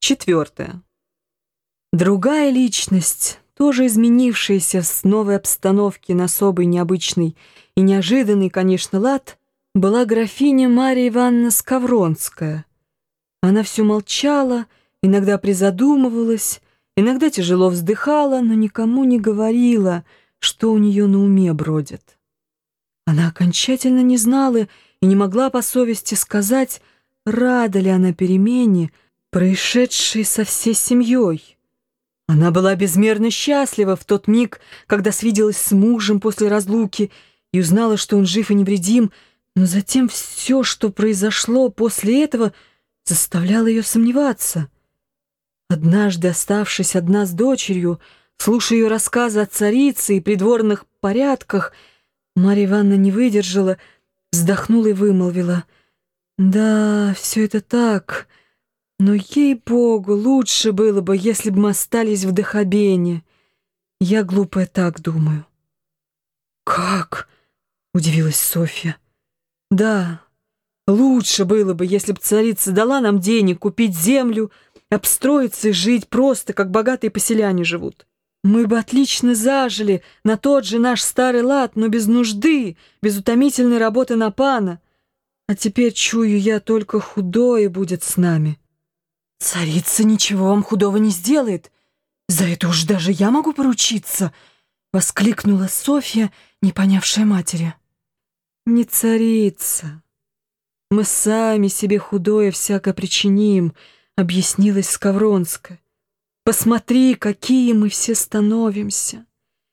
Четвертое. Другая личность, тоже изменившаяся с новой обстановки на особый необычный и неожиданный, конечно, лад, была графиня Мария Ивановна Скавронская. Она все молчала, иногда призадумывалась, иногда тяжело вздыхала, но никому не говорила, что у нее на уме бродит. Она окончательно не знала и не могла по совести сказать, рада ли она перемене, происшедшей со всей семьей. Она была безмерно счастлива в тот миг, когда свиделась с мужем после разлуки и узнала, что он жив и невредим, но затем все, что произошло после этого, заставляло ее сомневаться. Однажды, оставшись одна с дочерью, слушая ее рассказы о царице и придворных порядках, Марья Ивановна не выдержала, вздохнула и вымолвила. «Да, все это так, но, ей-богу, лучше было бы, если бы мы остались в Дахабене. Я, глупая, так думаю». «Как?» — удивилась Софья. «Да, лучше было бы, если бы царица дала нам денег купить землю, обстроиться и жить просто, как богатые поселяне живут». Мы бы отлично зажили на тот же наш старый лад, но без нужды, без утомительной работы на пана. А теперь, чую я, только худое будет с нами. Царица ничего вам худого не сделает. За это уж даже я могу поручиться, — воскликнула Софья, не понявшая матери. Не царица. Мы сами себе худое всяко причиним, — объяснилась Скавронская. Посмотри, какие мы все становимся.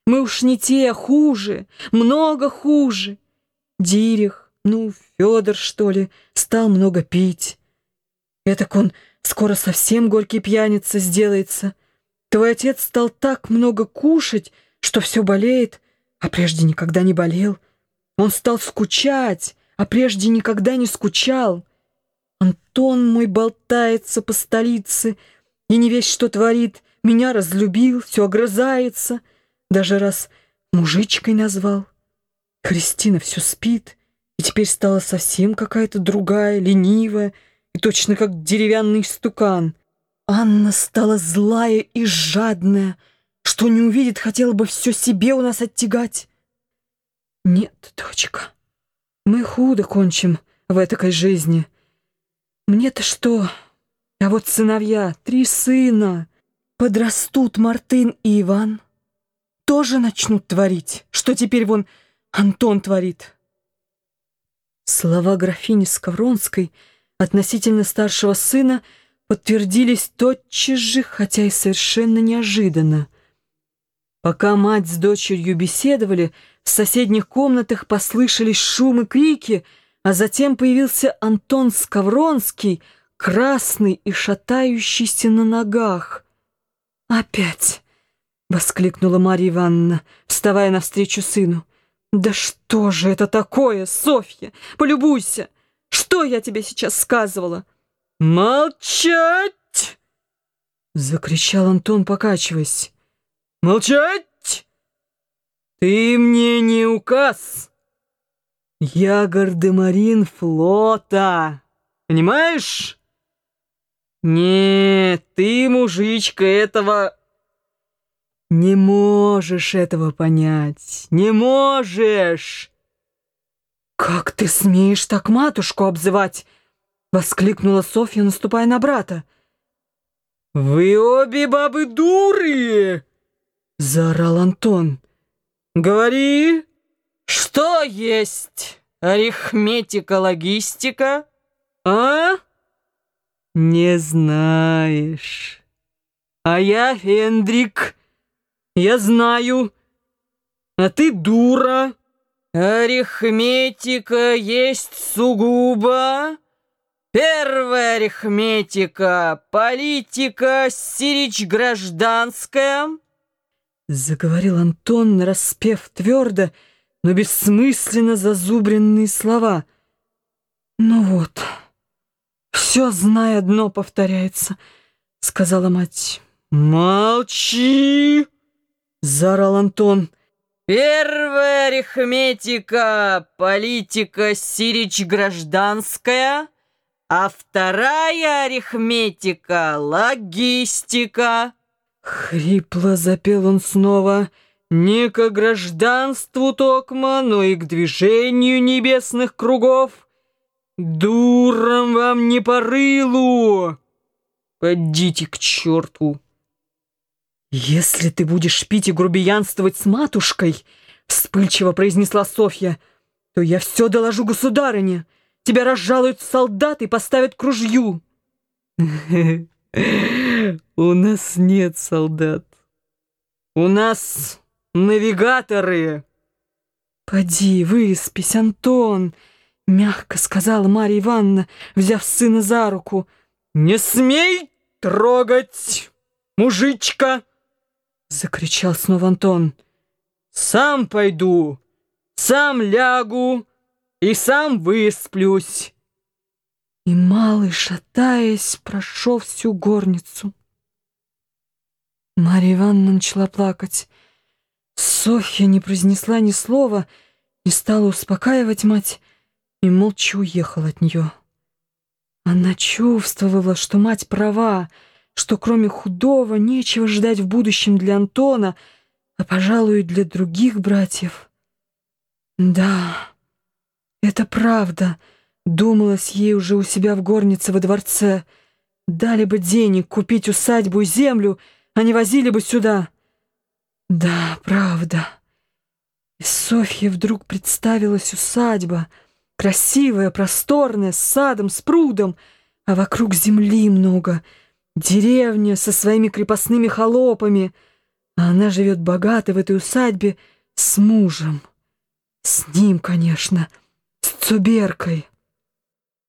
Мы уж не те, а хуже, много хуже. Дирих, ну, Федор, что ли, стал много пить. Этак он скоро совсем горький пьяница сделается. Твой отец стал так много кушать, что все болеет, а прежде никогда не болел. Он стал скучать, а прежде никогда не скучал. Антон мой болтается по столице — и не весь что творит, меня разлюбил, все огрызается, даже раз мужичкой назвал. Христина все спит, и теперь стала совсем какая-то другая, ленивая, и точно как деревянный стукан. Анна стала злая и жадная, что не увидит, хотела бы все себе у нас оттягать. Нет, дочка, мы худо кончим в этой жизни. Мне-то что... А вот сыновья, три сына, подрастут Мартын и Иван, тоже начнут творить, что теперь вон Антон творит. Слова графини Скавронской относительно старшего сына подтвердились тотчас же, хотя и совершенно неожиданно. Пока мать с дочерью беседовали, в соседних комнатах послышались шум и крики, а затем появился Антон Скавронский — красный и шатающийся на ногах. «Опять!» — воскликнула Марья Ивановна, вставая навстречу сыну. «Да что же это такое, Софья? Полюбуйся! Что я тебе сейчас сказывала?» «Молчать!» — закричал Антон, покачиваясь. «Молчать! Ты мне не указ! Я гардемарин флота, понимаешь?» «Нет, ты, мужичка, этого...» «Не можешь этого понять, не можешь!» «Как ты смеешь так матушку обзывать?» — воскликнула Софья, наступая на брата. «Вы обе бабы дуры!» — заорал Антон. «Говори, что есть арифметика-логистика, а?» «Не знаешь. А я Фендрик. Я знаю. А ты дура. Арифметика есть сугубо. Первая арифметика — политика сирич гражданская». Заговорил Антон, распев твердо, но бессмысленно зазубренные слова. «Ну вот...» «Все, зная одно, повторяется», — сказала мать. «Молчи!» — заорал Антон. «Первая арифметика, политика сирич гражданская, а вторая арифметика — логистика. Хрипло запел он снова, не к гражданству Токма, но и к движению небесных кругов. Дуром вам не по рылу! Подите к черту! Если ты будешь пить и грубиянствовать с матушкой, вспыльчиво произнесла Софья, то я все доложу государыне. Тебя разжалуют солдаты и поставят к ружью. У нас нет солдат. У нас навигаторы. Поди, выспись, Антон, мягко сказала Марья Ивановна, взяв сына за руку. Не смей трогать, мужичка! Закричал снова Антон. Сам пойду, сам лягу и сам высплюсь. И малый, шатаясь, прошел всю горницу. Марья Ивановна начала плакать. Софья не произнесла ни слова, не стала успокаивать мать и молча уехала от нее. Она чувствовала, что мать права, что кроме худого нечего ждать в будущем для Антона, а, пожалуй, и для других братьев. Да, это правда, думалось ей уже у себя в горнице во дворце. Дали бы денег купить усадьбу и землю — они возили бы сюда. Да, правда. И Софье вдруг представилась усадьба, красивая, просторная, с садом, с прудом, а вокруг земли много, деревня со своими крепостными холопами, а она живет богато в этой усадьбе с мужем. С ним, конечно, с Цуберкой.